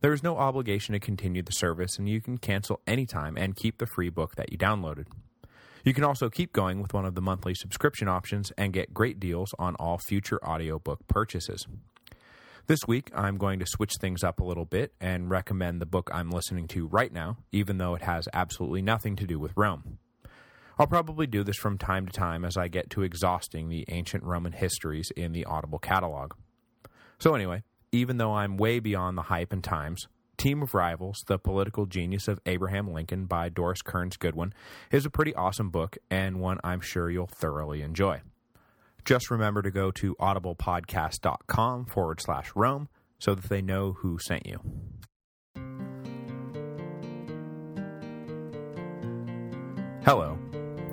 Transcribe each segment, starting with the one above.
There is no obligation to continue the service, and you can cancel anytime and keep the free book that you downloaded. You can also keep going with one of the monthly subscription options and get great deals on all future audiobook purchases. This week, I'm going to switch things up a little bit and recommend the book I'm listening to right now, even though it has absolutely nothing to do with Rome. I'll probably do this from time to time as I get to exhausting the ancient Roman histories in the Audible catalog. So anyway, even though I'm way beyond the hype and times, Team of Rivals, The Political Genius of Abraham Lincoln by Doris Kearns Goodwin is a pretty awesome book and one I'm sure you'll thoroughly enjoy. Just remember to go to audiblepodcast.com forward slash Rome so that they know who sent you. Hello,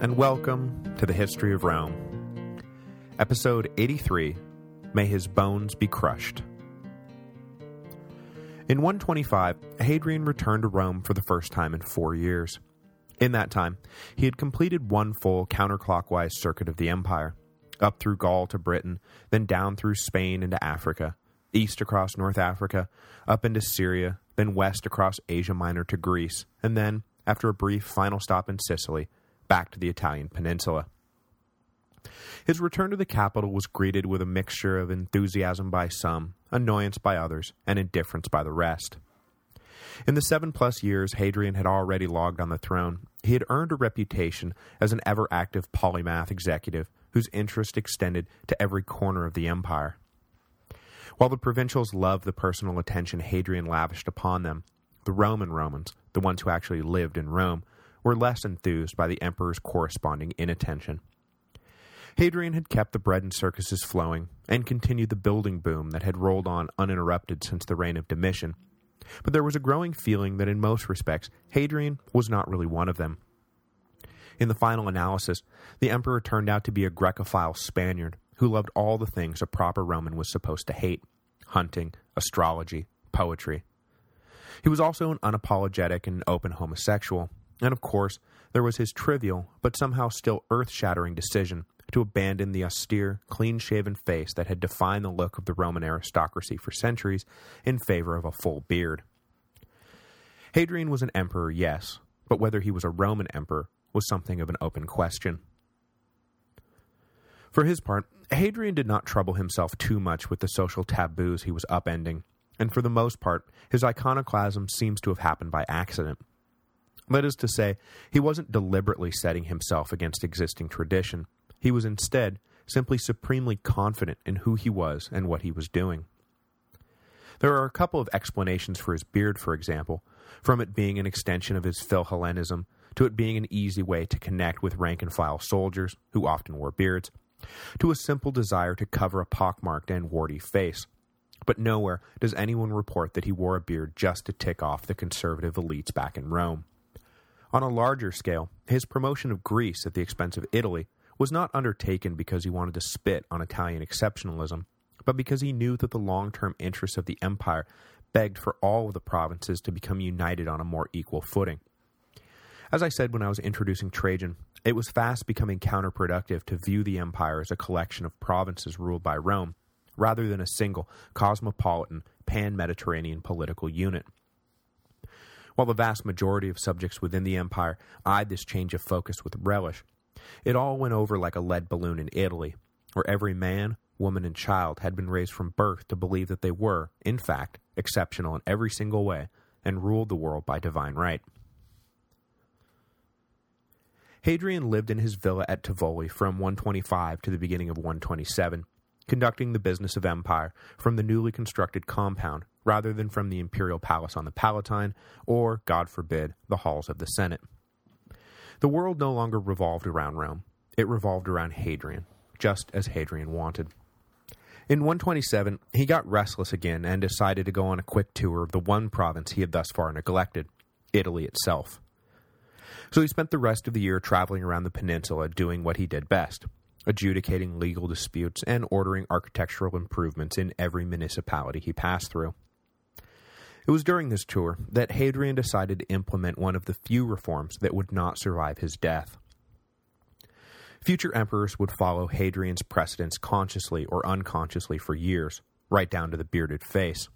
and welcome to the History of Rome. Episode 83, May His Bones Be Crushed. In 125, Hadrian returned to Rome for the first time in four years. In that time, he had completed one full counterclockwise circuit of the empire, up through Gaul to Britain, then down through Spain into Africa, east across North Africa, up into Syria, then west across Asia Minor to Greece, and then, after a brief final stop in Sicily, back to the Italian peninsula. His return to the capital was greeted with a mixture of enthusiasm by some, annoyance by others, and indifference by the rest. In the seven-plus years Hadrian had already logged on the throne, he had earned a reputation as an ever-active polymath executive whose interest extended to every corner of the empire. While the provincials loved the personal attention Hadrian lavished upon them, the Roman Romans, the ones who actually lived in Rome, were less enthused by the emperor's corresponding inattention. Hadrian had kept the bread and circuses flowing, and continued the building boom that had rolled on uninterrupted since the reign of Domitian, but there was a growing feeling that in most respects, Hadrian was not really one of them. In the final analysis, the emperor turned out to be a Grecophile Spaniard who loved all the things a proper Roman was supposed to hate, hunting, astrology, poetry. He was also an unapologetic and open homosexual, and of course, there was his trivial, but somehow still earth-shattering decision to abandon the austere, clean-shaven face that had defined the look of the Roman aristocracy for centuries in favor of a full beard. Hadrian was an emperor, yes, but whether he was a Roman emperor was something of an open question. For his part, Hadrian did not trouble himself too much with the social taboos he was upending, and for the most part, his iconoclasm seems to have happened by accident. That is to say, he wasn't deliberately setting himself against existing tradition, he was instead simply supremely confident in who he was and what he was doing. There are a couple of explanations for his beard, for example, from it being an extension of his Philhellenism, to it being an easy way to connect with rank-and-file soldiers, who often wore beards, to a simple desire to cover a pockmarked and warty face. But nowhere does anyone report that he wore a beard just to tick off the conservative elites back in Rome. On a larger scale, his promotion of Greece at the expense of Italy was not undertaken because he wanted to spit on Italian exceptionalism, but because he knew that the long-term interests of the empire begged for all of the provinces to become united on a more equal footing. As I said when I was introducing Trajan, it was fast becoming counterproductive to view the empire as a collection of provinces ruled by Rome, rather than a single, cosmopolitan, pan-Mediterranean political unit. While the vast majority of subjects within the empire eyed this change of focus with relish, it all went over like a lead balloon in Italy, where every man, woman, and child had been raised from birth to believe that they were, in fact, exceptional in every single way, and ruled the world by divine right. Hadrian lived in his villa at Tivoli from 125 to the beginning of 127, conducting the business of empire from the newly constructed compound rather than from the imperial palace on the Palatine or, God forbid, the halls of the Senate. The world no longer revolved around Rome. It revolved around Hadrian, just as Hadrian wanted. In 127, he got restless again and decided to go on a quick tour of the one province he had thus far neglected, Italy itself. So he spent the rest of the year traveling around the peninsula doing what he did best, adjudicating legal disputes and ordering architectural improvements in every municipality he passed through. It was during this tour that Hadrian decided to implement one of the few reforms that would not survive his death. Future emperors would follow Hadrian's precedents consciously or unconsciously for years, right down to the bearded face.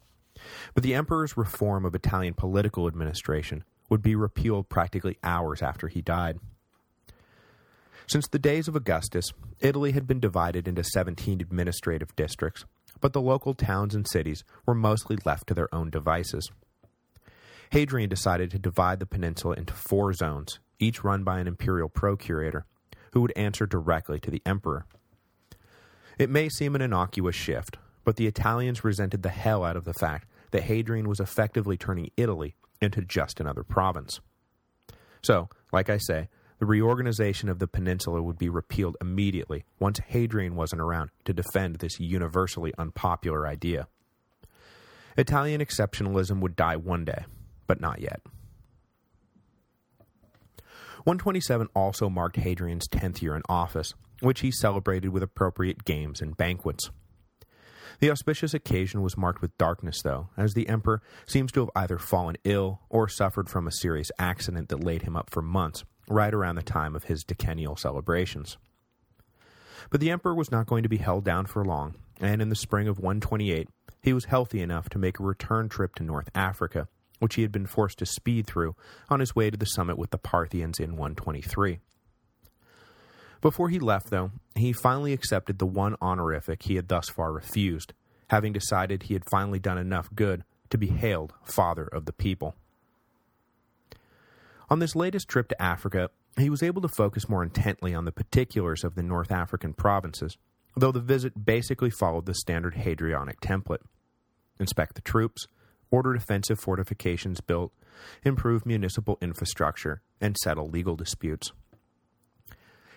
But the emperor's reform of Italian political administration would be repealed practically hours after he died. Since the days of Augustus, Italy had been divided into 17 administrative districts, but the local towns and cities were mostly left to their own devices. Hadrian decided to divide the peninsula into four zones, each run by an imperial procurator, who would answer directly to the emperor. It may seem an innocuous shift, but the Italians resented the hell out of the fact that Hadrian was effectively turning Italy into just another province. So, like I say, the reorganization of the peninsula would be repealed immediately once Hadrian wasn't around to defend this universally unpopular idea. Italian exceptionalism would die one day, but not yet. 127 also marked Hadrian's 10th year in office, which he celebrated with appropriate games and banquets. The auspicious occasion was marked with darkness, though, as the emperor seems to have either fallen ill or suffered from a serious accident that laid him up for months, right around the time of his decennial celebrations. But the emperor was not going to be held down for long, and in the spring of 128, he was healthy enough to make a return trip to North Africa, which he had been forced to speed through on his way to the summit with the Parthians in 123. Before he left, though, he finally accepted the one honorific he had thus far refused, having decided he had finally done enough good to be hailed Father of the People. On this latest trip to Africa, he was able to focus more intently on the particulars of the North African provinces, though the visit basically followed the standard Hadrianic template. Inspect the troops, order defensive fortifications built, improve municipal infrastructure, and settle legal disputes.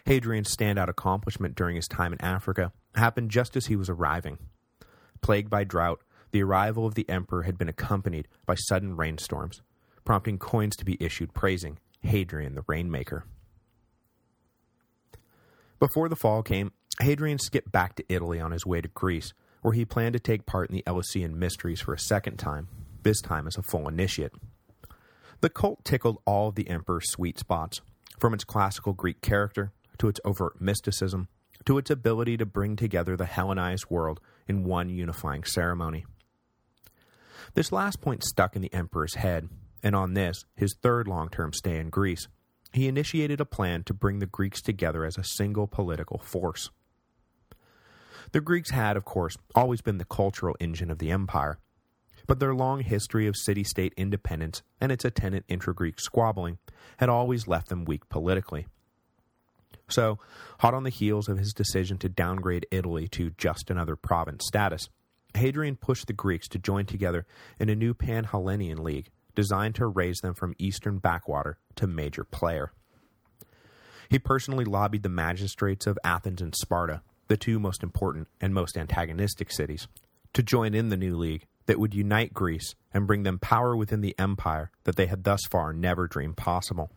Hadrian's standout accomplishment during his time in Africa happened just as he was arriving. Plagued by drought, the arrival of the emperor had been accompanied by sudden rainstorms, prompting coins to be issued praising Hadrian the Rainmaker. Before the fall came, Hadrian skipped back to Italy on his way to Greece, where he planned to take part in the Eleusinian Mysteries for a second time, this time as a full initiate. The cult tickled all of the emperor's sweet spots, from its classical Greek character to its overt mysticism, to its ability to bring together the Hellenized world in one unifying ceremony. This last point stuck in the emperor's head, and on this, his third long-term stay in Greece, he initiated a plan to bring the Greeks together as a single political force. The Greeks had, of course, always been the cultural engine of the empire, but their long history of city-state independence and its attendant intra-Greek squabbling had always left them weak politically. So, hot on the heels of his decision to downgrade Italy to just another province status, Hadrian pushed the Greeks to join together in a new Pan-Hellenian League designed to raise them from eastern backwater to major player. He personally lobbied the magistrates of Athens and Sparta, the two most important and most antagonistic cities, to join in the new league that would unite Greece and bring them power within the empire that they had thus far never dreamed possible.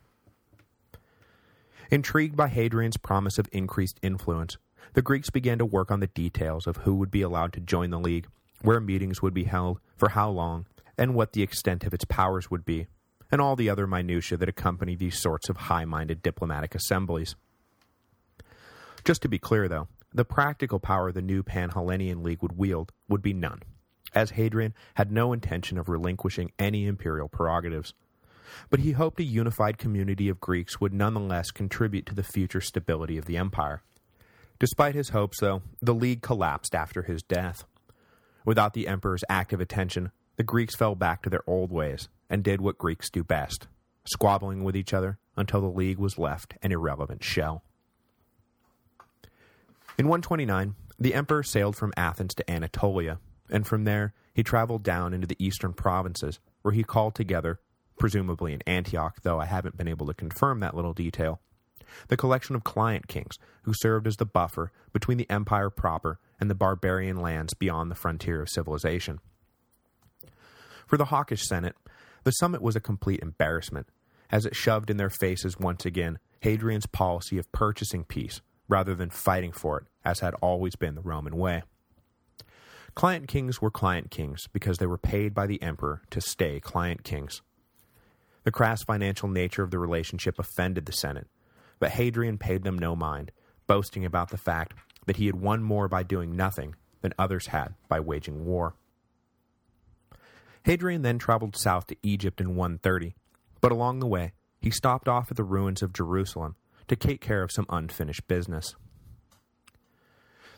Intrigued by Hadrian's promise of increased influence, the Greeks began to work on the details of who would be allowed to join the league, where meetings would be held, for how long, and what the extent of its powers would be, and all the other minutiae that accompany these sorts of high-minded diplomatic assemblies. Just to be clear, though, the practical power the new Pan-Hellenian League would wield would be none, as Hadrian had no intention of relinquishing any imperial prerogatives. But he hoped a unified community of Greeks would nonetheless contribute to the future stability of the empire. Despite his hopes, though, the League collapsed after his death. Without the emperor's active attention, the Greeks fell back to their old ways and did what Greeks do best, squabbling with each other until the league was left an irrelevant shell. In 129, the emperor sailed from Athens to Anatolia, and from there he traveled down into the eastern provinces, where he called together, presumably in Antioch, though I haven't been able to confirm that little detail, the collection of client kings who served as the buffer between the empire proper and the barbarian lands beyond the frontier of civilization. For the hawkish Senate, The summit was a complete embarrassment, as it shoved in their faces once again Hadrian's policy of purchasing peace rather than fighting for it, as had always been the Roman way. Client kings were client kings because they were paid by the emperor to stay client kings. The crass financial nature of the relationship offended the Senate, but Hadrian paid them no mind, boasting about the fact that he had won more by doing nothing than others had by waging war. Hadrian then traveled south to Egypt in 130, but along the way, he stopped off at the ruins of Jerusalem to take care of some unfinished business.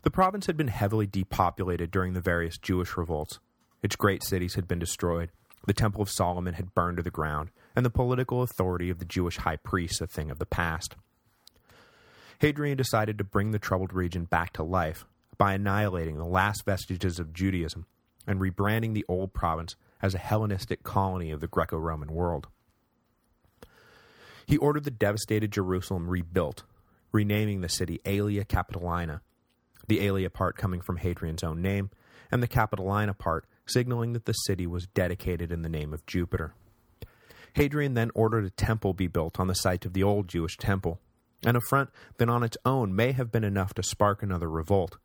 The province had been heavily depopulated during the various Jewish revolts. Its great cities had been destroyed, the Temple of Solomon had burned to the ground, and the political authority of the Jewish high priests a thing of the past. Hadrian decided to bring the troubled region back to life by annihilating the last vestiges of Judaism and rebranding the old province as a Hellenistic colony of the Greco-Roman world. He ordered the devastated Jerusalem rebuilt, renaming the city Aelia Capitolina, the Aelia part coming from Hadrian's own name, and the Capitolina part signaling that the city was dedicated in the name of Jupiter. Hadrian then ordered a temple be built on the site of the old Jewish temple, an affront that on its own may have been enough to spark another revolt,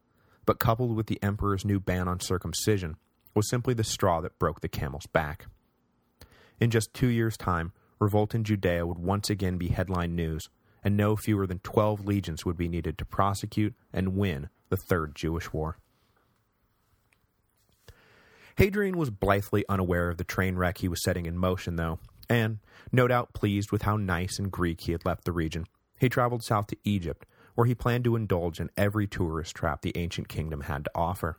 but coupled with the emperor's new ban on circumcision, was simply the straw that broke the camel's back. In just two years' time, revolt in Judea would once again be headline news, and no fewer than 12 legions would be needed to prosecute and win the Third Jewish War. Hadrian was blithely unaware of the train wreck he was setting in motion, though, and, no doubt pleased with how nice and Greek he had left the region, he traveled south to Egypt, where he planned to indulge in every tourist trap the ancient kingdom had to offer.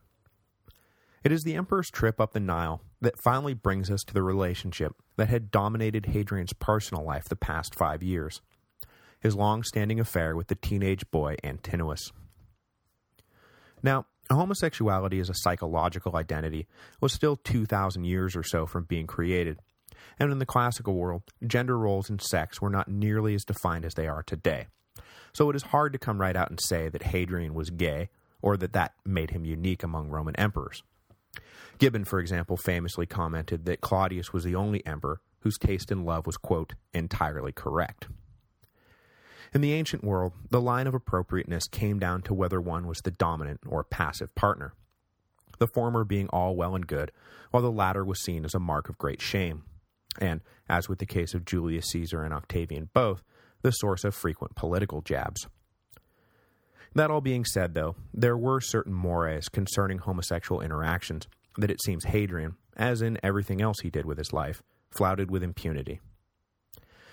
It is the emperor's trip up the Nile that finally brings us to the relationship that had dominated Hadrian's personal life the past five years, his long-standing affair with the teenage boy Antinous. Now, homosexuality as a psychological identity was still 2,000 years or so from being created, and in the classical world, gender roles and sex were not nearly as defined as they are today. So it is hard to come right out and say that Hadrian was gay, or that that made him unique among Roman emperors. Gibbon, for example, famously commented that Claudius was the only emperor whose taste in love was, quote, entirely correct. In the ancient world, the line of appropriateness came down to whether one was the dominant or passive partner, the former being all well and good, while the latter was seen as a mark of great shame, and, as with the case of Julius Caesar and Octavian both, the source of frequent political jabs. That all being said, though, there were certain mores concerning homosexual interactions that it seems Hadrian, as in everything else he did with his life, flouted with impunity.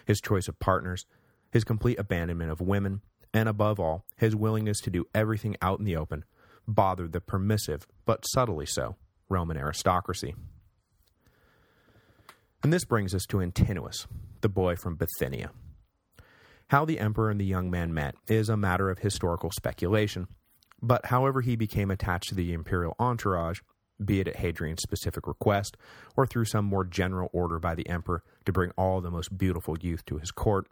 His choice of partners, his complete abandonment of women, and above all, his willingness to do everything out in the open, bothered the permissive, but subtly so, Roman aristocracy. And this brings us to Antinous, the boy from Bithynia. How the emperor and the young man met is a matter of historical speculation, but however he became attached to the imperial entourage, be it at Hadrian's specific request, or through some more general order by the emperor to bring all the most beautiful youth to his court,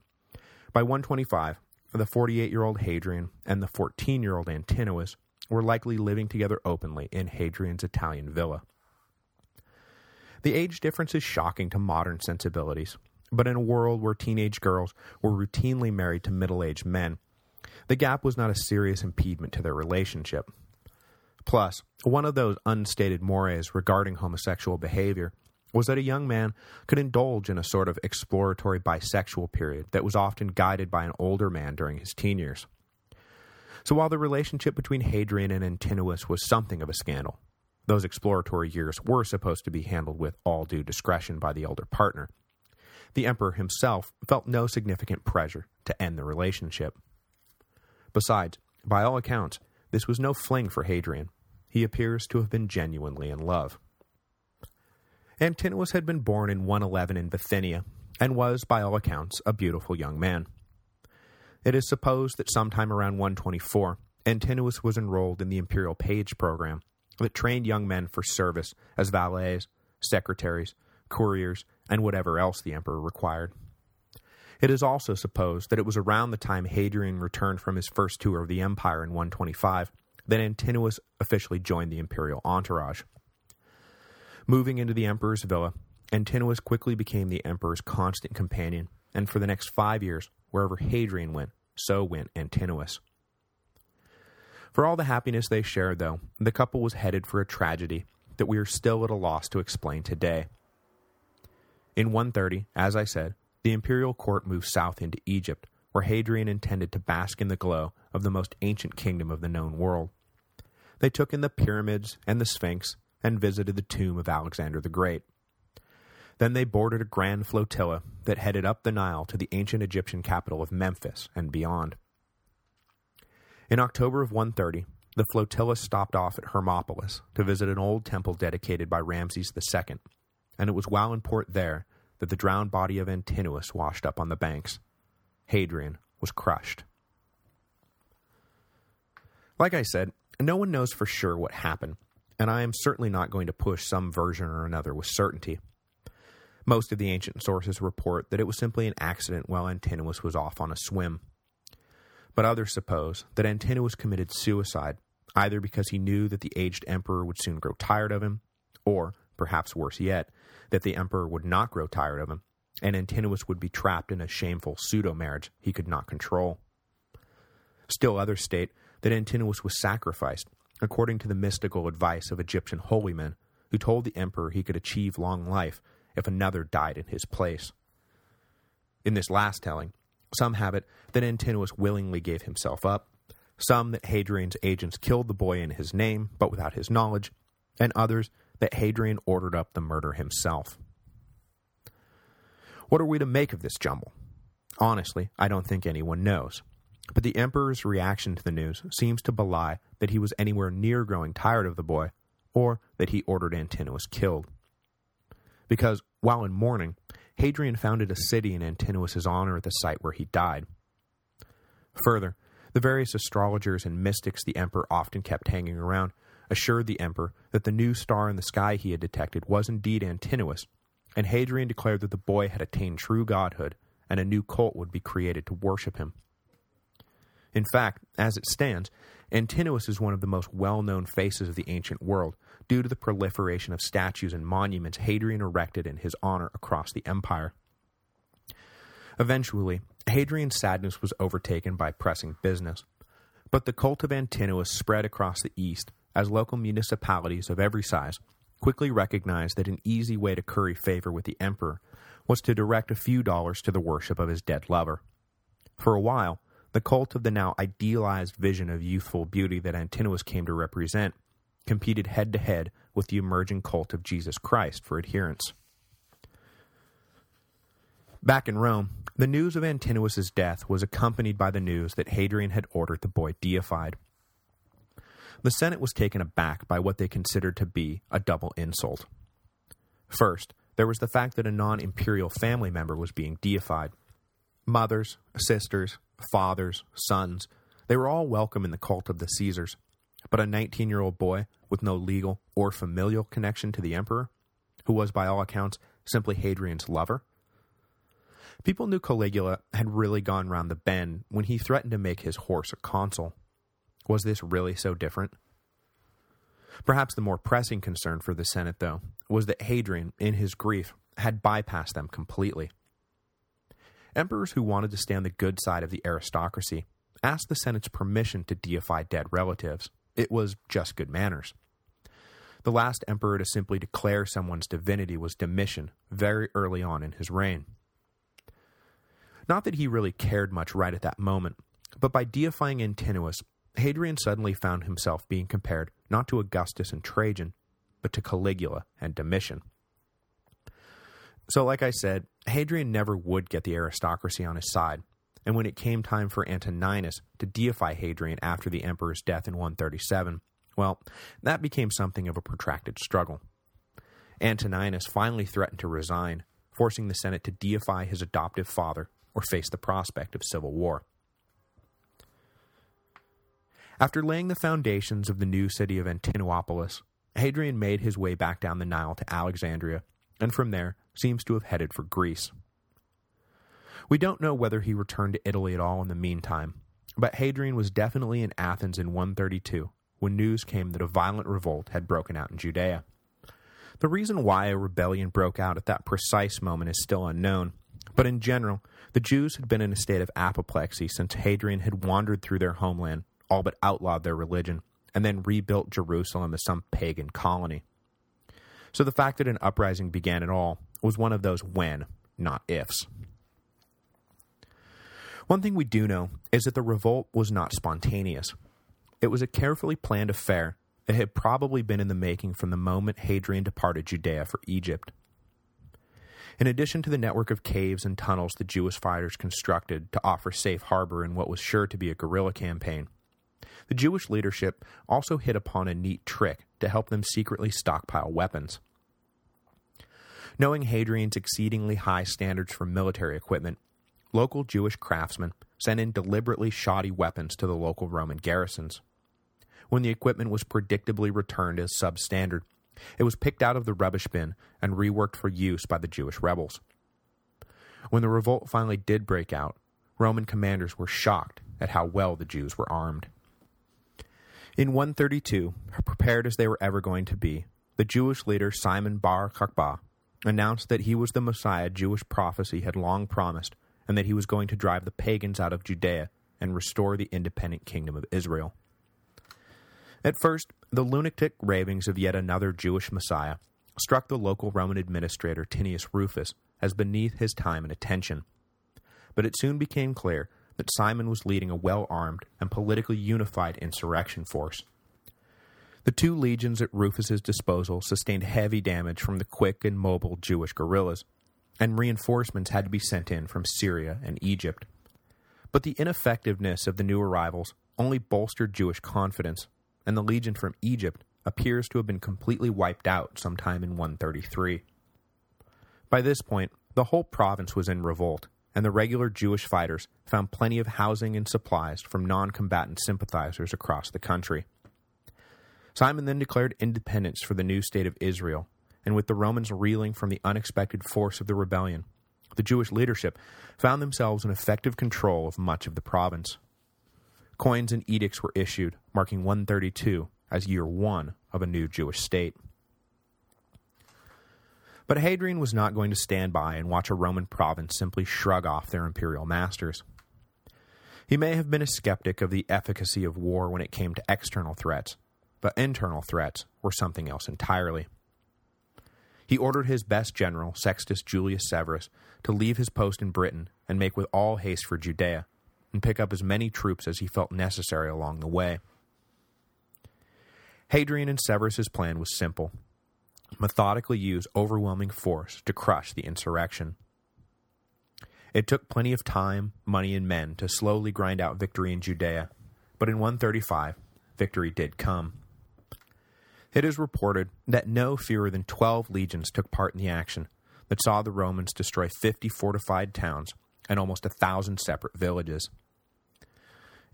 by 125, the 48-year-old Hadrian and the 14-year-old Antinous were likely living together openly in Hadrian's Italian villa. The age difference is shocking to modern sensibilities, but in a world where teenage girls were routinely married to middle-aged men, the gap was not a serious impediment to their relationship. Plus, one of those unstated mores regarding homosexual behavior was that a young man could indulge in a sort of exploratory bisexual period that was often guided by an older man during his teen years. So while the relationship between Hadrian and Antinous was something of a scandal, those exploratory years were supposed to be handled with all due discretion by the elder partner. The emperor himself felt no significant pressure to end the relationship. Besides, by all accounts, this was no fling for Hadrian. He appears to have been genuinely in love. Antinous had been born in 111 in Bithynia, and was, by all accounts, a beautiful young man. It is supposed that sometime around 124, Antinous was enrolled in the imperial page program, that trained young men for service as valets, secretaries, couriers, and whatever else the emperor required. It is also supposed that it was around the time Hadrian returned from his first tour of the empire in 125 that Antinous officially joined the imperial entourage. Moving into the emperor's villa, Antinous quickly became the emperor's constant companion, and for the next five years, wherever Hadrian went, so went Antinous. For all the happiness they shared, though, the couple was headed for a tragedy that we are still at a loss to explain today. In 130, as I said, the imperial court moved south into Egypt, where Hadrian intended to bask in the glow of the most ancient kingdom of the known world. They took in the pyramids and the Sphinx and visited the tomb of Alexander the Great. Then they boarded a grand flotilla that headed up the Nile to the ancient Egyptian capital of Memphis and beyond. In October of 130, the flotilla stopped off at Hermopolis to visit an old temple dedicated by Ramses II, and it was while in port there that the drowned body of Antinous washed up on the banks. Hadrian was crushed. Like I said, no one knows for sure what happened, and I am certainly not going to push some version or another with certainty. Most of the ancient sources report that it was simply an accident while Antinous was off on a swim. But others suppose that Antinous committed suicide, either because he knew that the aged emperor would soon grow tired of him, or, perhaps worse yet, that the emperor would not grow tired of him, and Antinous would be trapped in a shameful pseudo-marriage he could not control. Still others state that Antinous was sacrificed, according to the mystical advice of Egyptian holy men, who told the emperor he could achieve long life if another died in his place. In this last telling, some have it that Antinous willingly gave himself up, some that Hadrian's agents killed the boy in his name, but without his knowledge, and others that Hadrian ordered up the murder himself. What are we to make of this jumble? Honestly, I don't think anyone knows. But the emperor's reaction to the news seems to belie that he was anywhere near growing tired of the boy, or that he ordered Antinous killed. Because, while in mourning, Hadrian founded a city in Antinous' honor at the site where he died. Further, the various astrologers and mystics the emperor often kept hanging around assured the emperor that the new star in the sky he had detected was indeed Antinous, and Hadrian declared that the boy had attained true godhood, and a new cult would be created to worship him. In fact, as it stands, Antinous is one of the most well-known faces of the ancient world due to the proliferation of statues and monuments Hadrian erected in his honor across the empire. Eventually, Hadrian's sadness was overtaken by pressing business, but the cult of Antinous spread across the east as local municipalities of every size quickly recognized that an easy way to curry favor with the emperor was to direct a few dollars to the worship of his dead lover. For a while, the cult of the now idealized vision of youthful beauty that Antinous came to represent competed head-to-head -head with the emerging cult of Jesus Christ for adherence. Back in Rome, the news of Antinous' death was accompanied by the news that Hadrian had ordered the boy deified. The Senate was taken aback by what they considered to be a double insult. First, there was the fact that a non-imperial family member was being deified. Mothers, sisters, fathers, sons, they were all welcome in the cult of the Caesars, but a 19-year-old boy with no legal or familial connection to the emperor, who was by all accounts simply Hadrian's lover, People knew Caligula had really gone round the bend when he threatened to make his horse a consul. Was this really so different? Perhaps the more pressing concern for the Senate, though, was that Hadrian, in his grief, had bypassed them completely. Emperors who wanted to stay on the good side of the aristocracy asked the Senate's permission to deify dead relatives. It was just good manners. The last emperor to simply declare someone's divinity was Domitian, very early on in his reign. Not that he really cared much right at that moment, but by deifying Antinous, Hadrian suddenly found himself being compared not to Augustus and Trajan, but to Caligula and Domitian. So like I said, Hadrian never would get the aristocracy on his side, and when it came time for Antoninus to deify Hadrian after the emperor's death in 137, well, that became something of a protracted struggle. Antoninus finally threatened to resign, forcing the Senate to deify his adoptive father or face the prospect of civil war. After laying the foundations of the new city of Antinopolis, Hadrian made his way back down the Nile to Alexandria, and from there seems to have headed for Greece. We don't know whether he returned to Italy at all in the meantime, but Hadrian was definitely in Athens in 132 when news came that a violent revolt had broken out in Judea. The reason why a rebellion broke out at that precise moment is still unknown, but in general, the Jews had been in a state of apoplexy since Hadrian had wandered through their homeland, all but outlawed their religion, and then rebuilt Jerusalem as some pagan colony. So the fact that an uprising began at all was one of those when, not ifs. One thing we do know is that the revolt was not spontaneous. It was a carefully planned affair that had probably been in the making from the moment Hadrian departed Judea for Egypt. In addition to the network of caves and tunnels the Jewish fighters constructed to offer safe harbor in what was sure to be a guerrilla campaign, the Jewish leadership also hit upon a neat trick to help them secretly stockpile weapons. Knowing Hadrian's exceedingly high standards for military equipment, local Jewish craftsmen sent in deliberately shoddy weapons to the local Roman garrisons. When the equipment was predictably returned as substandard, it was picked out of the rubbish bin and reworked for use by the Jewish rebels. When the revolt finally did break out, Roman commanders were shocked at how well the Jews were armed. In 132, prepared as they were ever going to be, the Jewish leader Simon bar Kokhba announced that he was the Messiah Jewish prophecy had long promised and that he was going to drive the pagans out of Judea and restore the independent kingdom of Israel. At first, the lunatic ravings of yet another Jewish Messiah struck the local Roman administrator Tinnius Rufus as beneath his time and attention. But it soon became clear that Simon was leading a well-armed and politically unified insurrection force. The two legions at Rufus's disposal sustained heavy damage from the quick and mobile Jewish guerrillas, and reinforcements had to be sent in from Syria and Egypt. But the ineffectiveness of the new arrivals only bolstered Jewish confidence, and the legion from Egypt appears to have been completely wiped out sometime in 133. By this point, the whole province was in revolt, and the regular Jewish fighters found plenty of housing and supplies from non-combatant sympathizers across the country. Simon then declared independence for the new state of Israel, and with the Romans reeling from the unexpected force of the rebellion, the Jewish leadership found themselves in effective control of much of the province. Coins and edicts were issued, marking 132 as year one of a new Jewish state. But Hadrian was not going to stand by and watch a Roman province simply shrug off their imperial masters. He may have been a skeptic of the efficacy of war when it came to external threats, but internal threats were something else entirely. He ordered his best general, Sextus Julius Severus, to leave his post in Britain and make with all haste for Judea, and pick up as many troops as he felt necessary along the way. Hadrian and Severus's plan was simple. Methodically use overwhelming force to crush the insurrection. It took plenty of time, money, and men to slowly grind out victory in Judea, but in 135, victory did come. It is reported that no fewer than 12 legions took part in the action that saw the Romans destroy 50 fortified towns and almost a thousand separate villages.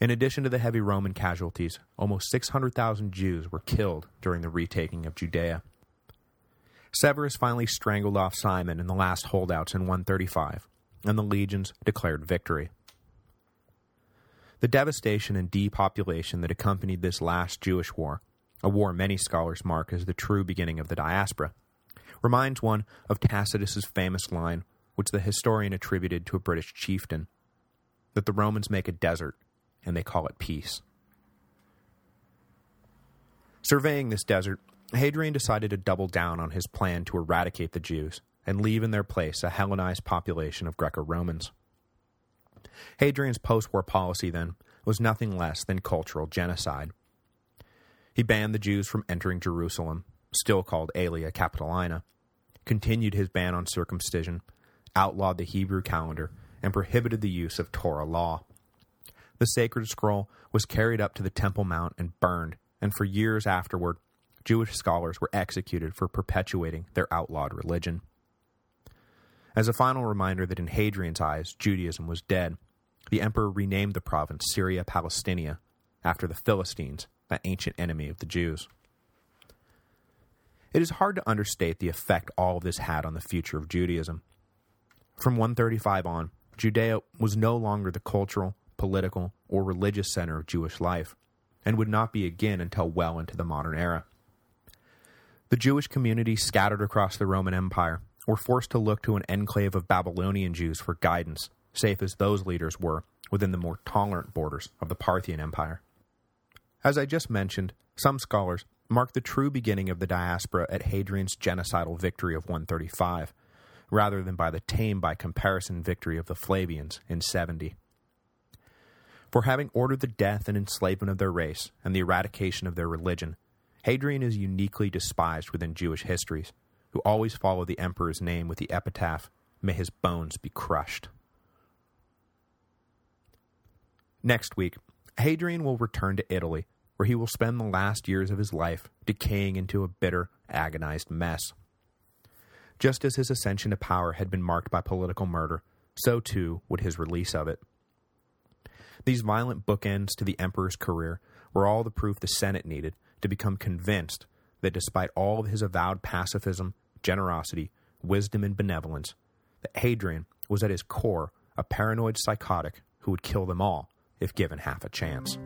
In addition to the heavy Roman casualties, almost 600,000 Jews were killed during the retaking of Judea. Severus finally strangled off Simon in the last holdouts in 135, and the legions declared victory. The devastation and depopulation that accompanied this last Jewish war, a war many scholars mark as the true beginning of the diaspora, reminds one of Tacitus's famous line, which the historian attributed to a British chieftain, that the Romans make a desert, and they call it peace. Surveying this desert, Hadrian decided to double down on his plan to eradicate the Jews and leave in their place a Hellenized population of Greco-Romans. Hadrian's post-war policy, then, was nothing less than cultural genocide. He banned the Jews from entering Jerusalem, still called Aelia Capitolina, continued his ban on circumcision, outlawed the Hebrew calendar, and prohibited the use of Torah law. The sacred scroll was carried up to the Temple Mount and burned, and for years afterward, Jewish scholars were executed for perpetuating their outlawed religion. As a final reminder that in Hadrian's eyes, Judaism was dead, the emperor renamed the province Syria Palaestina after the Philistines, that ancient enemy of the Jews. It is hard to understate the effect all of this had on the future of Judaism. From 135 on, Judea was no longer the cultural, political, or religious center of Jewish life, and would not be again until well into the modern era. The Jewish community scattered across the Roman Empire were forced to look to an enclave of Babylonian Jews for guidance, safe as those leaders were within the more tolerant borders of the Parthian Empire. As I just mentioned, some scholars mark the true beginning of the diaspora at Hadrian's genocidal victory of 135, rather than by the tame by comparison victory of the Flavians in 70. For having ordered the death and enslavement of their race and the eradication of their religion, Hadrian is uniquely despised within Jewish histories, who always follow the emperor's name with the epitaph, May his bones be crushed. Next week, Hadrian will return to Italy, where he will spend the last years of his life decaying into a bitter, agonized mess. Just as his ascension to power had been marked by political murder, so too would his release of it. These violent bookends to the emperor's career were all the proof the Senate needed to become convinced that despite all of his avowed pacifism, generosity, wisdom, and benevolence, that Hadrian was at his core a paranoid psychotic who would kill them all if given half a chance.